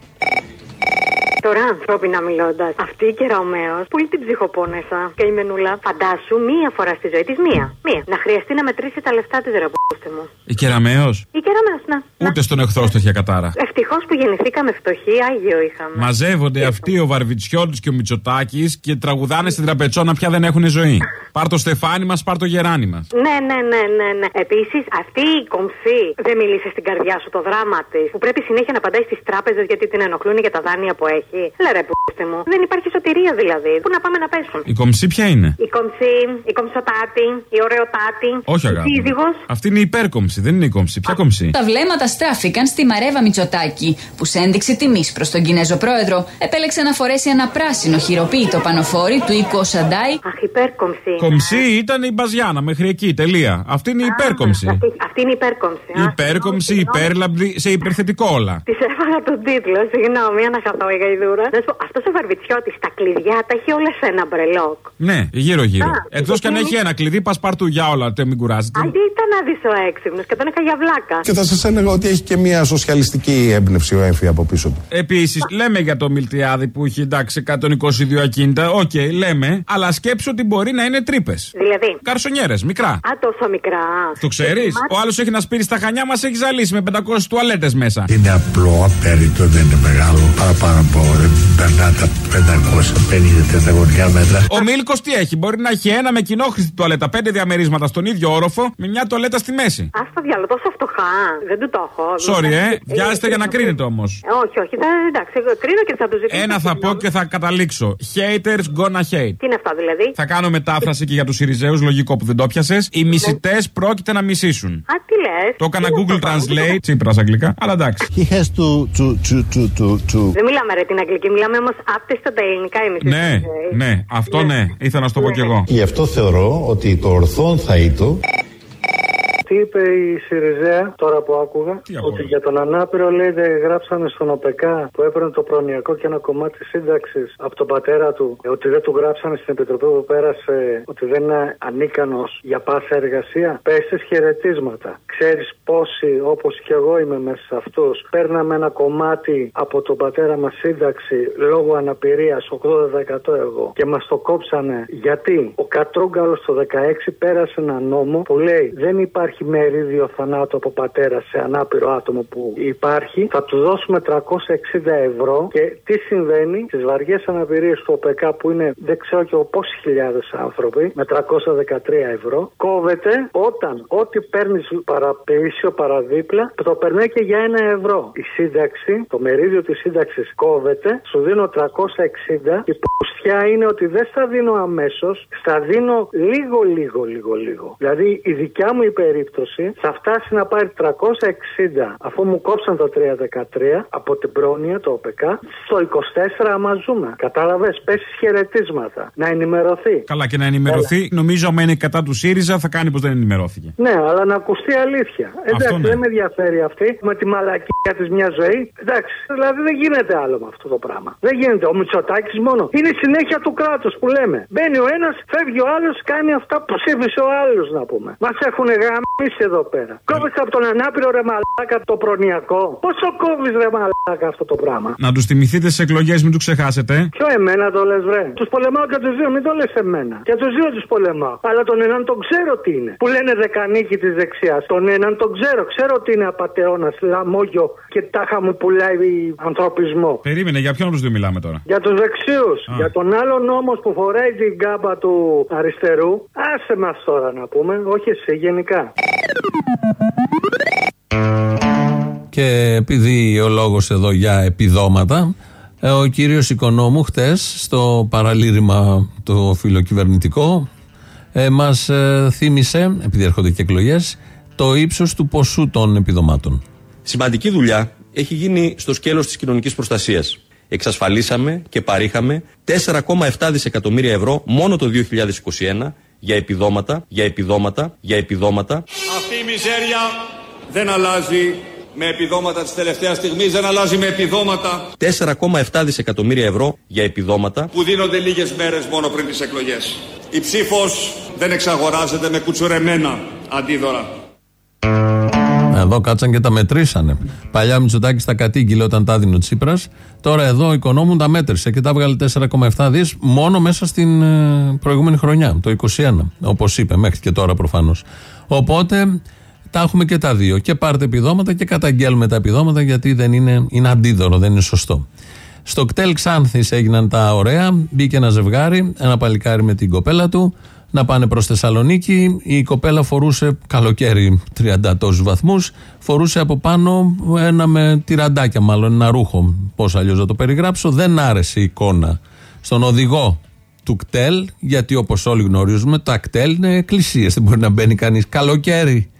Τώρα, ανθρώπινα μιλώντας, αυτή η κεραομαίο, πολύ την ψυχοπόνεσα και η μενούλα, φαντάσου μία φορά στη ζωή της, μία. Μία. Να χρειαστεί να μετρήσει τα λεφτά της ραπούστε μου. Η κεραμαίο. Η κεραομαίο, να. Ούτε στον εχθρό στο είχε κατάρα. Ευτυχώς που γεννηθήκαμε φτωχοί, άγιο είχαμε. Μαζεύονται αυτοί ο Βαρβιτσιώτης και ο Μητσοτάκης και τραγουδάνε στην τραπετσόνα πια δεν έχουν ζωή. πάρ το στεφάνι μας, πάρ το γεράνι μας. Ναι, ναι, ναι, ναι. ναι. Επίσης, αυτή η κομψή δεν μίλησε στην καρδιά σου το δράμα της, που πρέπει συνέχεια να απαντάει στις τράπεζες γιατί την ενοχλούν για τα δάνεια που έχει. Υπάρχει. Έλα ρε πούστε μου. Δεν υπάρχει σωτηρία δηλαδή. Πού να πάμε να πέσουν. Η κομψή ποια είναι; Η κομψή, η κομψοτάτη, η ωραιοτάτη. Όχι η αγάπη. μου. σύζυγος. Αυτή είναι η υπέρκομψη, δεν είναι η κομψή. Ποια κομψή; Τα βλέμματα στράφηκαν στη Μαρέβα Μητσοτάκη, που σε ένδειξη τιμής προς τον Κινέζο πρόεδρο επέλεξε να φορέσει ένα πράσινο χειροποίητο πανοφόρι του οίκου ο Σαντάι. Αχ, υπέρκομψη. Κομψή ήταν η Μπαζιάνα μέχρι εκεί, τελεία. Αυτή είναι η υπέρκομψη. Αυτή, αυτή είναι η υπέρκομψη. Η υπέρκομψη, υπέρλαμπη, σε υπερθετικό όλα. Τη έφαγα τον τίτλο, συγγνώμη, αναχαθώ η γαϊδούρα. Να σου πω, αυτός ο βαρβιτσιώτης τα κλειδιά τα έχει όλα σε ένα μπρελόκ. Ναι, γύρω-γύρω. Α, Εκτός κι αν έχει ένα κλειδί, πας πάρτου για όλα, τε μην κουράζετε. Αντί ήταν να δεις ο έξυπνος και τον είχα για βλάκα. Και θα σας έλεγα ότι έχει και μια σοσιαλιστική έμπνευση ο έμφυ από πίσω του. Επίσης, λέμε για το Μιλτιάδη που έχει εντάξει 122 ακίνητα. Οκ, λέμε, αλλά σκέψου ότι μπορεί να είναι τρύπες. Δηλαδή; Καρσονιέρες, μικρά. Α, τόσο μικρά. Το ξέρεις; Ο άλλος έχει ένα σπίτι στα χανιά, μας έχει ζαλίσει με 500 τουαλέτες μέσα. Είναι απλό, απέριτο, δεν είναι μεγάλο. Παραπάνω από δεν περνά τα 550 τετραγωνικά μέτρα. Ο Μίλκος τι έχει, μπορεί να έχει ένα με κοινόχρηστη τουαλέτα, πέντε διαμερίσματα στον ίδιο όροφο, με μια τουαλέτα στη μέση. Α το διάλογο, τόσο φτωχά. Δεν του το έχω. Sorry, ε, βιάζεστε για να κρίνετε όμως. Ε, Όχι, όχι, δεν, εντάξει, εγώ κρίνω και θα του ζητήσω. Ένα θα πω και θα καταλήξω. Haters gonna hate. Τι είναι αυτά δηλαδή; Θα κάνω μετάφραση και για τους Ιριζέου, λογικό που δεν το πιασε. Οι μισητές πρόκειται να μισήσουν. Α, τι λες; Το έκανα Google Translate, τσίπρας αγγλικά, αλλά εντάξει. He has to, to, to, to, to, to. Δεν μιλάμε ρε την αγγλική, μιλάμε όμως άπτεστα τα ελληνικά εμεί. Ναι, ναι, αυτό ναι, ήθελα να σου το πω κι εγώ. Γι' αυτό θεωρώ ότι το ορθόν θα ήτο Τι είπε η Σιριζέα τώρα που άκουγα, ότι για τον ανάπηρο λέει δεν γράψανε στον ΟΠΕΚΑ που έπαιρνε το προνοιακό και ένα κομμάτι σύνταξης από τον πατέρα του, ε, ότι δεν του γράψανε στην επιτροπή που πέρασε ότι δεν είναι ανίκανος για πάσα εργασία. Πέσει χαιρετίσματα. Ξέρεις πόσοι, όπως και εγώ είμαι μέσα σε αυτούς, παίρναμε ένα κομμάτι από τον πατέρα μας σύνταξη λόγω αναπηρίας 80% εγώ και μας το κόψανε γιατί; Ο Κατρούγκαλος το 16 πέρασε ένα νόμο που λέει δεν υπάρχει μερίδιο θανάτου από πατέρα σε ανάπηρο άτομο που υπάρχει. Θα τους δώσουμε 360 ευρώ και τι συμβαίνει στις βαριές αναπηρίες του ΟΠΕΚΑ που είναι δεν ξέρω και πόσοι χιλιάδες άνθρωποι με 313 ευρώ. Κόβεται όταν ό,τι παίρνεις παραπλήσιο παραδίπλα το περνάει και για ένα ευρώ. Η σύνταξη, το μερίδιο της σύνταξης κόβεται, σου δίνω 360 και η πουστιά είναι ότι δεν στα δίνω αμέσως, στα δίνω λίγο, λίγο, λίγο, λίγο. Δηλαδή η δικιά μου η περίπτωση θα φτάσει να πάρει 360 αφού μου κόψαν το 313 από την πρόνοια, το ΟΠΕΚΑ, στο 24 άμα ζούμε. Κατάλαβες, πέσει χαιρετίσματα. Να ενημερωθεί. Καλά και να ενημερωθεί, νομίζω άμα είναι κατά του ΣΥΡΙΖΑ θα κάνει πως δεν ενημερώθηκε. Ναι, αλλά να ακουστεί αλήθεια. Εντάξει, ναι. δεν με ενδιαφέρει αυτή με τη μαλακία της μιας ζωής. Εντάξει, δηλαδή δεν γίνεται άλλο με αυτό το πράγμα. Δεν γίνεται. Ο Μητσοτάκης μόνο. Είναι η συνέχεια του κράτους που λέμε. Μπαίνει ο ένας, φεύγει ο άλλος, κάνει αυτά που ψήφισε ο άλλος να πούμε. Μας έχουν γαμίσει εδώ πέρα. Κόβει από τον ανάπηρο ρε μαλάκα το προνοιακό. Πόσο κόβεις ρε μαλάκα αυτό το πράγμα; Να τους θυμηθείτε στι εκλογές, μην τους ξεχάσετε. Ποιο εμένα το λες, βρε; Τους πολεμάω και τους δύο, μην το λες εμένα. Και τους δύο τους πολεμάω. Αλλά τον έναν τον ξέρω τι είναι. Που λένε δεκανίκη της δεξιάς. Τον έναν τον ξέρω. Ξέρω ότι είναι απαταιώνα, λαμόγιο και τάχα μου πουλάει ανθρωπισμό. Περίμενε, για ποιον από τους δύο μιλάμε τώρα; Για τους δεξιούς. Για τον άλλον όμως που φοράει την κάμπα του αριστερού. Άσε μας τώρα να πούμε. Όχι εσύ, γενικά. Και επειδή ο λόγος εδώ για επιδόματα, ε, ο κύριος Οικονόμου χτες στο παραλήρημα το φιλοκυβερνητικό ε, μας ε, θύμισε, επειδή έρχονται και εκλογές, το ύψος του ποσού των επιδομάτων. Σημαντική δουλειά έχει γίνει στο σκέλος της κοινωνικής προστασίας. Εξασφαλίσαμε και παρήχαμε 4,7 δισεκατομμύρια ευρώ μόνο το 2021 για επιδόματα, για επιδόματα, για επιδόματα. Αυτή η μιζέρια δεν αλλάζει με επιδόματα της τελευταίας στιγμής, δεν αλλάζει με επιδόματα 4,7 δισεκατομμύρια ευρώ για επιδόματα. που δίνονται λίγες μέρες μόνο πριν τις εκλογές. Η ψήφος δεν εξαγοράζεται με κουτσουρεμένα αντίδωρα. Εδώ κάτσαν και τα μετρήσανε. Παλιά ο Μητσοτάκης τα κατήγγειλε όταν τα δίνει ο Τσίπρας. Τώρα εδώ ο οικονόμου τα μέτρησε και τα βγάλε 4,7 δις μόνο μέσα στην ε, προηγούμενη χρονιά, το 2021. Όπως είπε, μέχρι και τώρα προφανώς. Οπότε τα έχουμε και τα δύο. Και πάρτε επιδόματα και καταγγέλουμε τα επιδόματα γιατί δεν είναι, είναι αντίδωρο, δεν είναι σωστό. Στο κτέλ Ξάνθης έγιναν τα ωραία. Μπήκε ένα ζευγάρι, ένα παλικάρι με την κοπέλα του. Να πάνε προς Θεσσαλονίκη. Η κοπέλα φορούσε καλοκαίρι 30 τόσου βαθμούς. Φορούσε από πάνω ένα με τυραντάκια, μάλλον ένα ρούχο. Πώς αλλιώς να το περιγράψω. Δεν άρεσε η εικόνα στον οδηγό του κτέλ, γιατί όπως όλοι γνωρίζουμε, τα κτέλ είναι εκκλησίες. Δεν μπορεί να μπαίνει κανείς καλοκαίρι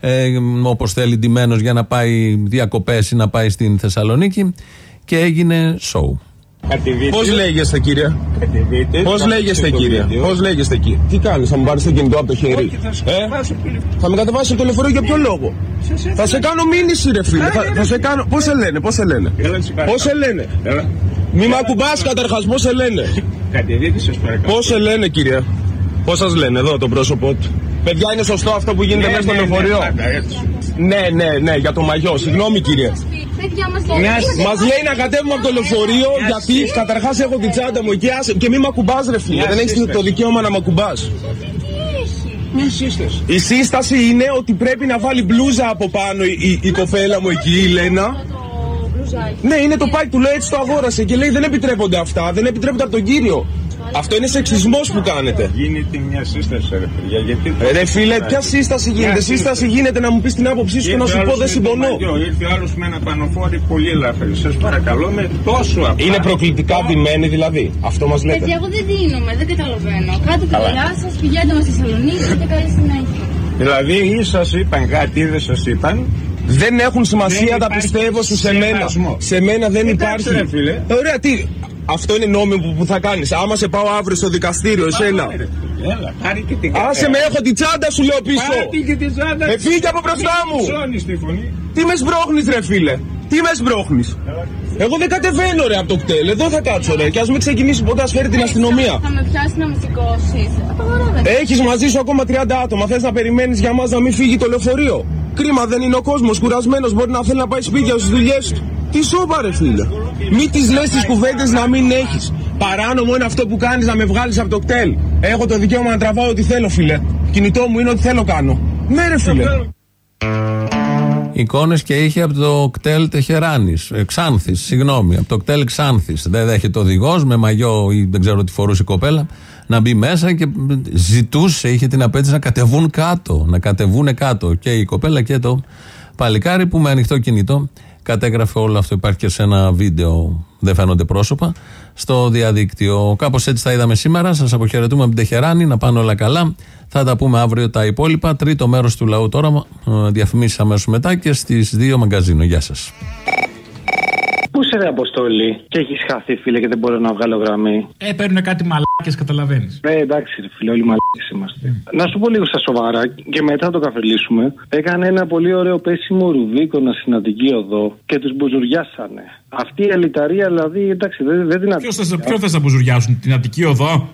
ε, όπως θέλει ντυμένος για να πάει διακοπές ή να πάει στην Θεσσαλονίκη. Και έγινε σοου. Πώς λέγεστε, κύριε; Πώς λέγεστε, κύριε; Πώς λέγεστε, κύριε; Τι κάνεις, θα μου πάρεις το κινητό από το χέρι; Ε; Θα με κατεβάσει το λεωφορείο για ποιο λόγο; Θα σε κάνω μήνυση, ρε φίλε. Θα, θα σε κάνω. Πώς σε λένε, πώς σε λένε; Πώς σε λένε; Μη με ακουμπάς καταρχάς, πώς σε λένε; Πώς σε λένε, κύριε; Πώς σας λένε εδώ το πρόσωπό του; Παιδιά, είναι σωστό αυτό που γίνεται μέσα στο λεωφορείο; Ναι, ναι, ναι, για το μαγιό. Συγγνώμη, κύριε. Μας λέει να κατέβουμε από το λεωφορείο γιατί καταρχάς έχω την τσάντα μου εκεί άσε- και μη με ακουμπάς, ρε φίλε. Δεν έχεις το δικαίωμα να με ακουμπάς. Μια σύσταση. Η σύσταση είναι ότι πρέπει να βάλει μπλούζα από πάνω η, η, η κοπέλα μου εκεί, η Λένα. Ναι, είναι το πάκι του, λέει έτσι το αγόρασε και λέει δεν επιτρέπονται αυτά, δεν επιτρέπονται από τον κύριο. Αυτό είναι σεξισμός που κάνετε. Γίνεται μια σύσταση, ρε παιδιά. Γιατί Ε, Ρε φίλε, ποια σύσταση γίνεται; Μια Σύσταση γίνεται να μου πεις την άποψή σου και να σου πω δεν συμπονώ. Ήρθε ο άλλος με ένα πανοφόρι πολύ ελαφρύ. Σας παρακαλώ με τόσο απλά. Είναι προκλητικά ντυμένη δηλαδή. Αυτό μας λέτε. Παιδιά, εγώ δεν δίνομαι, δεν καταλαβαίνω. Κάντε τη Καλά. δουλειά σας, πηγαίνετε μας στη Θεσσαλονίκη και καλή συνέχεια. Δηλαδή ή σας είπαν κάτι ή δεν σας είπαν. Δεν έχουν σημασία, Δεν τα υπάρχει πιστεύω σου σε μένα. σεβασμός. Σε μένα δεν Εντάξει, υπάρχει. ρε φίλε. Ε, Ωραία, τι. Αυτό είναι νόμιμο που, που θα κάνεις. Άμα σε πάω αύριο στο δικαστήριο, εσένα. Πάμε, ρε φίλε. Έλα, πάρε και την Άσε με, έχω την τσάντα σου λέω πίσω. Πάρε και την τσάντα. Ε, φύγε από μπροστά μου. Ψώνεις τη φωνή. Τι με σμπρώχνεις, ρε φίλε. Τι με σμπρώχνεις. Εγώ δεν κατεβαίνω, ρε, από το κτέλ. Εδώ θα κάτσω, ρε. Και ας μην ξεκινήσει ποτέ, ας φέρει την αστυνομία. Θα με πιάσει να με σηκώσει. Απαγορεύεται. Έχεις μαζί σου ακόμα 30 άτομα. Θες να περιμένεις για μας να μην φύγει το λεωφορείο; Κρίμα δεν είναι ο κόσμος. Κουρασμένος μπορεί να θέλει να πάει σπίτια στις δουλειές του. Τι σώπα, ρε φίλε. Μη τις λες τις κουβέντες να μην έχεις. Παράνομο είναι αυτό που κάνεις να με βγάλεις από το κτέλ. Έχω το δικαίωμα να τραβάω ό,τι θέλω, φίλε. Κινητό μου είναι ό,τι θέλω κάνω. Ναι, ρε φίλε. Εικόνες και είχε από το κτέλ Τεχεράνης. Ξάνθης, συγγνώμη. Από το κτέλ Ξάνθης. Δεν δέχεται οδηγός με μαγιό ή δεν ξέρω τι φορούσε η κοπέλα να μπει μέσα και ζητούσε, είχε την απέτηση να κατεβούν κάτω. Να κατεβούν κάτω και η κοπέλα και το παλικάρι που με ανοιχτό κινητό κατέγραφε όλο αυτό. Υπάρχει και σε ένα βίντεο, δεν φαίνονται πρόσωπα, στο διαδίκτυο. Κάπως έτσι τα είδαμε σήμερα. Σας αποχαιρετούμε από την Τεχεράνη. Να πάνε όλα καλά. Θα τα πούμε αύριο τα υπόλοιπα. Τρίτο μέρος του λαού τώρα. ε, Διαφημίσεις αμέσως μετά και στις 2 μαγκαζίνο. Γεια σας. Πού σε ρε Αποστόλη; Και έχεις χαθεί φίλε και δεν μπορώ να βγάλω γραμμή. Ε, παίρνουν κάτι μαλάκες, καταλαβαίνεις. Ε, εντάξει, ρε φίλε, όλοι μαλάκες είμαστε. Να σου πω λίγο στα σοβαρά και μετά να το καφελήσουμε. Έκανε ένα πολύ ωραίο πέσιμο ρουβίκονα στην Αττική Οδό και τους μπουζουριάσανε. Αυτή η ελιταρία δηλαδή, εντάξει, δεν, δεν την Ποιος θε ποιο θες να μπουζουριάσουν, την Αττική Οδό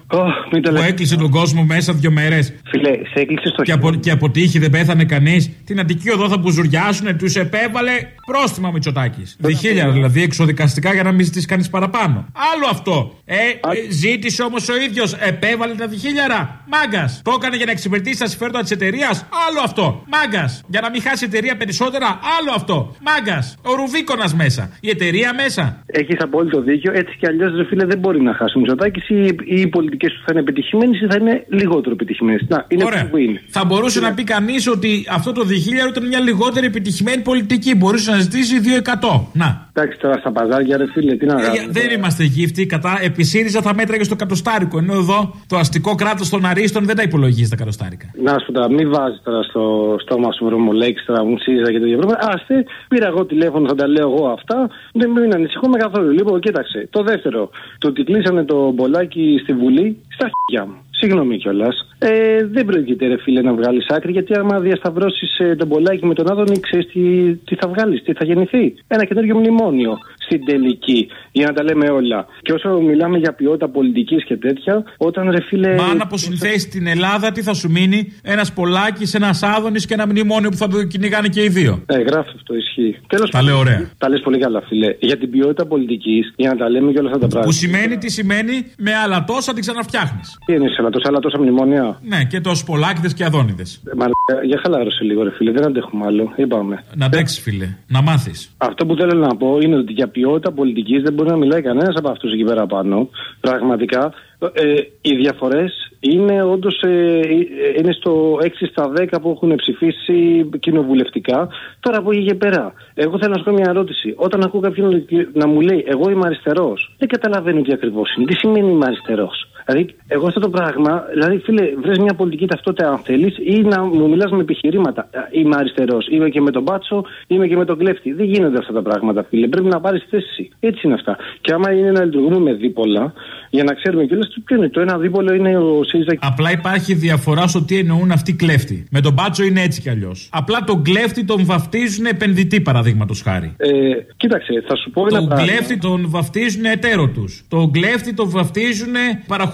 μην το που λες. έκλεισε τον κόσμο μέσα δύο μέρες; Φίλε, σε έκλεισε στο και, από, και από τύχη δεν πέθανε κανείς; Την Αττική Οδό θα μπουζουριάσουν, τους επέβαλε πρόστιμα Μητσοτάκης. Διχίλια δηλαδή εξοδικαστικά για να μην ζητήσει κανείς παραπάνω. Άλλο αυτό. Ε, ε, ζήτησε όμως ο ίδιος, επέβαλε τα διχίλιαρα. Μάγκας. Το έκανε για να εξυπηρετήσει τα συμφέροντα της εταιρείας. Άλλο αυτό. Μάγκας. Για να μην χάσει η εταιρεία περισσότερα. Άλλο αυτό. Μάγκας. Ο Ρουβίκονας μέσα. Η εταιρεία μέσα. Έχεις απόλυτο δίκιο. Έτσι κι αλλιώς, ρε φίλε, δεν μπορεί να χάσει ο Μητσοτάκη ή, ή οι πολιτικές του θα είναι επιτυχημένες ή θα είναι λιγότερο επιτυχημένες. Να, είναι Ωραία. αυτό που είναι. Θα μπορούσε να πει κανείς ότι αυτό το διχίλιαρο ήταν μια λιγότερη επιτυχημένη πολιτική. Μπορούσε να ζητήσει 2%. Να. Εντάξει τώρα στα παζάρια, ρε φίλε, τι να Ε, κάνουμε. δεν είμαστε γύφτη. Κατά επί ΣΥΡΙΖΑ θα μέτραγε στο κατοστάρικο. Ενώ εδώ το αστικό κράτος των Αρίστων δεν τα υπολογίζει τα κατοστάρικα. Να σου πω τώρα, μην βάζει τώρα στο στόμα σου βρωμολέξει τώρα μου ΣΥΡΙΖΑ και το Ευρώπη. Άστε, πήρα εγώ τηλέφωνο, θα τα λέω εγώ αυτά. Δεν μην ανησυχούμε καθόλου. Λοιπόν, κοίταξε. Το δεύτερο, το ότι κλείσανε το μπολάκι στη Βουλή, στα χέρια μου. Συγγνώμη κιόλας. Ε, δεν πρόκειται, ρε φίλε, να βγάλεις άκρη, γιατί άμα διασταυρώσεις ε, τον μπολάκι με τον Άδωνη, ξέρεις τι, τι θα βγάλεις, τι θα γεννηθεί. Ένα καινούριο μνημόνιο στην τελική, για να τα λέμε όλα. Και όσο μιλάμε για ποιότητα πολιτικής και τέτοια, όταν ρε φίλε. Μα αν αποσυνθέσεις την Ελλάδα, τι θα σου μείνει, ένας Πολάκης, ένας Άδωνης και ένα μνημόνιο που θα το κυνηγάνε και οι δύο. Ε, γράφει αυτό, ισχύει. Τέλος Τα λέω ωραία. Τα λες πολύ καλά, φίλε. Για την ποιότητα πολιτικής, για να τα λέμε και όλα αυτά τα πράγματα. Που σημαίνει τι σημαίνει, με άλλα τόσα την ξαναφτιάχνεις. Τι είναι σε τόσα άλλα τόσα μνημόνια; Ναι, και τόσους Πολάκηδες και Αδόνιδες. Μαλάκα Για χαλάρωσε λίγο, ρε φίλε, δεν αντέχουμε άλλο. Είπαμε. Να αντέξεις, φίλε. Να μάθεις. Αυτό που θέλω να πω είναι ότι για ποιότητα πολιτικής δεν μπορεί να μιλάει κανένας από αυτούς εκεί πέρα πάνω. Πραγματικά. Ε, οι διαφορές είναι όντως ε, είναι στο 6 στα 10 που έχουν ψηφίσει κοινοβουλευτικά. Τώρα από εκεί και πέρα, εγώ θέλω να σου κάνω μια ερώτηση. Όταν ακούω κάποιον να μου λέει Εγώ είμαι αριστερός, δεν καταλαβαίνω τι ακριβώς είναι. Τι σημαίνει είμαι αριστερός; Δηλαδή, εγώ αυτό το πράγμα, δηλαδή, φίλε, βρες μια πολιτική ταυτότητα αν θέλεις ή να μου μιλάς με επιχειρήματα. Ε, Είμαι αριστερός, είμαι και με τον μπάτσο, είμαι και με τον κλέφτη. Δεν γίνονται αυτά τα πράγματα, φίλε. Πρέπει να πάρεις θέση. Έτσι είναι αυτά. Και άμα είναι να λειτουργούμε με δίπολα, για να ξέρουμε κιόλας τι ποιο είναι. Το ένα δίπολο είναι ο ΣΥΡΙΖΑ. Απλά υπάρχει διαφορά στο τι εννοούν αυτοί οι κλέφτη. Με τον μπάτσο είναι έτσι κι αλλιώς. Απλά τον κλέφτη τον βαφτίζουν επενδυτή, παραδείγματος χάρη. Ε, κοίταξε, θα σου πω ένα Τον πράγμα. κλέφτη τον βαφτίζουν εταίρο τους. Τον κλέφτη τον βαφτίζουν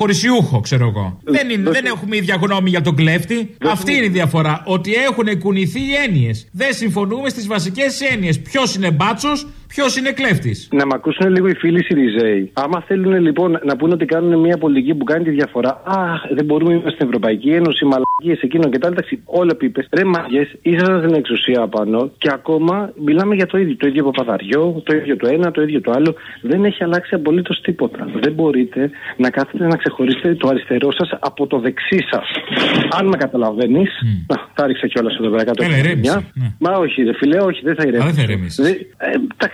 παραχωρησιούχο, ξέρω εγώ. δεν, είναι, δεν έχουμε ίδια γνώμη για τον κλέφτη. Αυτή είναι η διαφορά. Ότι έχουν κουνηθεί οι έννοιες. Δεν συμφωνούμε στις βασικές έννοιες. Ποιος είναι μπάτσος, ποιος είναι κλέφτης; Να με ακούσουν λίγο οι φίλοι Σιριζέοι. Άμα θέλουν λοιπόν να πούνε ότι κάνουν μια πολιτική που κάνει τη διαφορά, Αχ, δεν μπορούμε, είμαστε στην Ευρωπαϊκή Ένωση, μαλακίες εκείνο και τα άλλα. Εντάξει, όλα πίπε. Ρε μαγιέ, ήσασταν στην εξουσία απάνω και ακόμα μιλάμε για το ίδιο. Το ίδιο παπαδαριό, το ίδιο το ένα, το ίδιο το άλλο. Δεν έχει αλλάξει απολύτως τίποτα. Δεν μπορείτε να κάθετε να ξεχωρίσετε το αριστερό σας από το δεξί σας. Αν με καταλαβαίνεις. Να, τα ρίξα κιόλας εδώ πέρα κάτω. Έλα, ηρέμησε. Μια. Μα όχι, ρε φιλέ, όχι, δεν θα ηρέμησε. δεν θα ηρεμήσεις. Δεν- ε,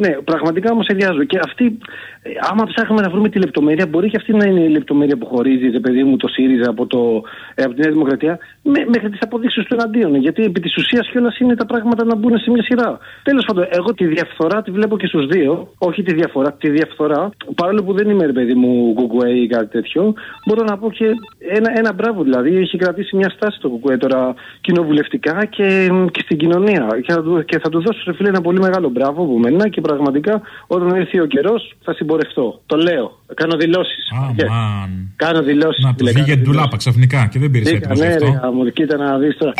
ναι, πραγματικά όμως ενδιάζω. Και αυτή, ε, άμα ψάχνουμε να βρούμε τη λεπτομέρεια, μπορεί και αυτή να είναι η λεπτομέρεια που χωρίζει, ρε παιδί μου, το ΣΥΡΙΖΑ από, το, ε, από τη Νέα Δημοκρατία, με, μέχρι τις αποδείξεις του εναντίον. Γιατί επί της ουσίας κιόλας είναι τα πράγματα να μπουν σε μια σειρά. Τέλος πάντων, εγώ τη διαφθορά τη βλέπω και στους δύο. Όχι τη διαφορά, τη διαφθορά. Παρόλο που δεν είμαι, ρε παιδί μου, κουκουέ ή κάτι τέτοιο, μπορώ να πω και ένα, ένα μπράβο δηλαδή. Έχει κρατήσει μια στάση το κουκουέ τώρα κοινοβουλευτικά και, και στην κοινωνία. Και θα, του, και θα του δώσω, ρε φίλε, ένα πολύ μεγάλο μπράβο από μένα και πραγματικά όταν έρθει ο καιρός θα συμπορευτώ. Το λέω. Κάνω δηλώσεις. Αμάν. Κάνω δηλώσεις. Να του βγήκε ντουλάπα ξαφνικά και δεν πήρε έτοιμο γι' Ναι, αυτό. ρε, μου κοίτα να δεις τώρα.